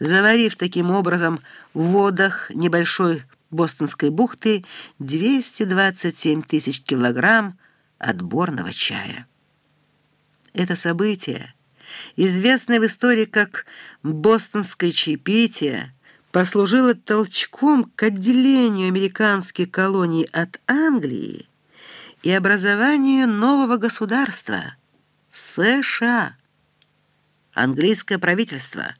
заварив таким образом в водах небольшой Бостонской бухты 227 тысяч килограмм отборного чая. Это событие, известное в истории как «Бостонское чаепитие», послужило толчком к отделению американских колоний от Англии и образованию нового государства – США. Английское правительство,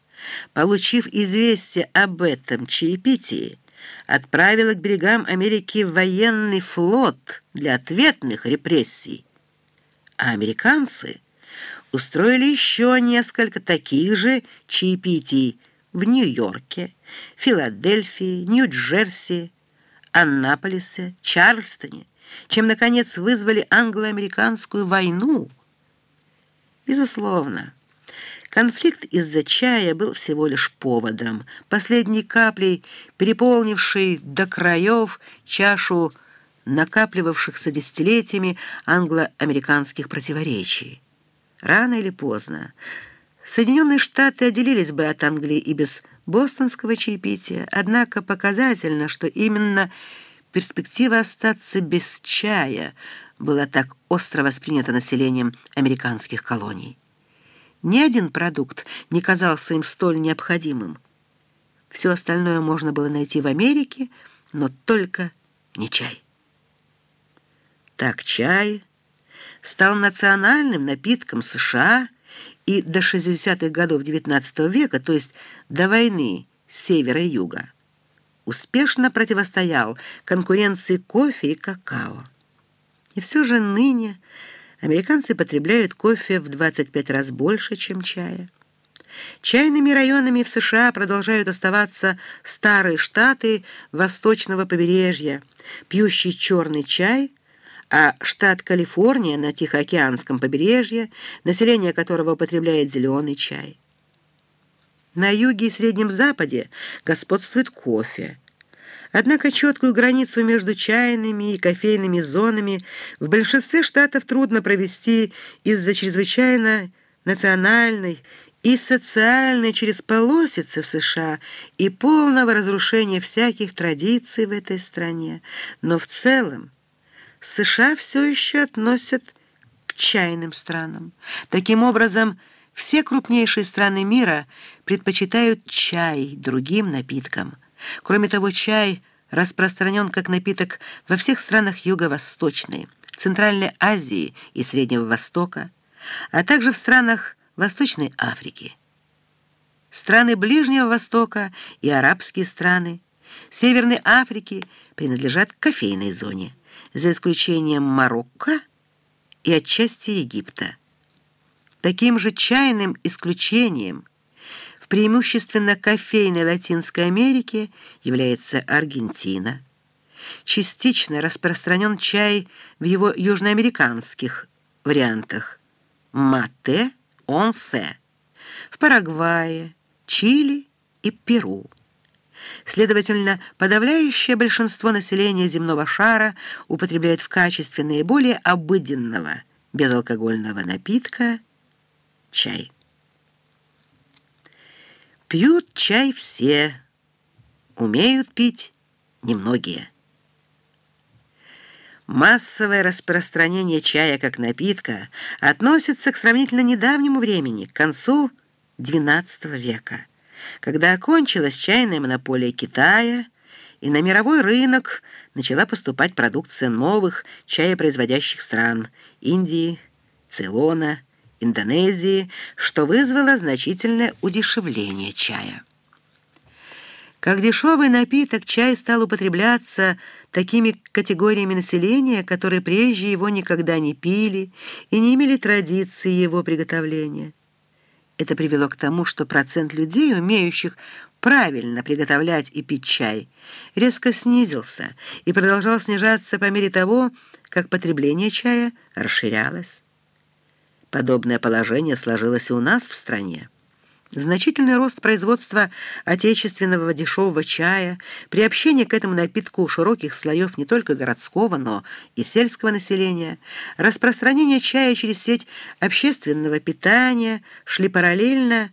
получив известие об этом чаепитии, отправило к берегам Америки военный флот для ответных репрессий, а американцы устроили еще несколько таких же чаепитий в Нью-Йорке, Филадельфии, Нью-Джерси, Аннаполисе, Чарльстоне, чем, наконец, вызвали англо-американскую войну. Безусловно, конфликт из-за чая был всего лишь поводом, последней каплей, переполнившей до краев чашу накапливавшихся десятилетиями англо-американских противоречий. Рано или поздно Соединенные Штаты отделились бы от Англии и без бостонского чаепития, однако показательно, что именно перспектива остаться без чая была так остро воспринята населением американских колоний. Ни один продукт не казался им столь необходимым. Все остальное можно было найти в Америке, но только не чай. Так чай стал национальным напитком США и до 60-х годов XIX века, то есть до войны севера и юга, успешно противостоял конкуренции кофе и какао. И все же ныне американцы потребляют кофе в 25 раз больше, чем чая. Чайными районами в США продолжают оставаться старые штаты восточного побережья, пьющие черный чай – а штат Калифорния на Тихоокеанском побережье, население которого употребляет зеленый чай. На юге и Среднем Западе господствует кофе. Однако четкую границу между чайными и кофейными зонами в большинстве штатов трудно провести из-за чрезвычайно национальной и социальной через полосицы в США и полного разрушения всяких традиций в этой стране. Но в целом США все еще относят к чайным странам. Таким образом, все крупнейшие страны мира предпочитают чай другим напиткам. Кроме того, чай распространен как напиток во всех странах Юго-Восточной, Центральной Азии и Среднего Востока, а также в странах Восточной Африки. Страны Ближнего Востока и арабские страны Северной Африки принадлежат кофейной зоне за исключением Марокко и отчасти Египта. Таким же чайным исключением преимущественно кофейной Латинской Америке является Аргентина. Частично распространен чай в его южноамериканских вариантах мате, онсе, в Парагвае, Чили и Перу. Следовательно, подавляющее большинство населения земного шара употребляет в качестве наиболее обыденного безалкогольного напитка чай. Пьют чай все, умеют пить немногие. Массовое распространение чая как напитка относится к сравнительно недавнему времени, к концу XII века когда окончилась чайная монополия Китая, и на мировой рынок начала поступать продукция новых чаепроизводящих стран – Индии, Цейлона, Индонезии, что вызвало значительное удешевление чая. Как дешевый напиток, чай стал употребляться такими категориями населения, которые прежде его никогда не пили и не имели традиции его приготовления. Это привело к тому, что процент людей, умеющих правильно приготовлять и пить чай, резко снизился и продолжал снижаться по мере того, как потребление чая расширялось. Подобное положение сложилось и у нас в стране. Значительный рост производства отечественного дешевого чая, приобщение к этому напитку широких слоев не только городского, но и сельского населения, распространение чая через сеть общественного питания шли параллельно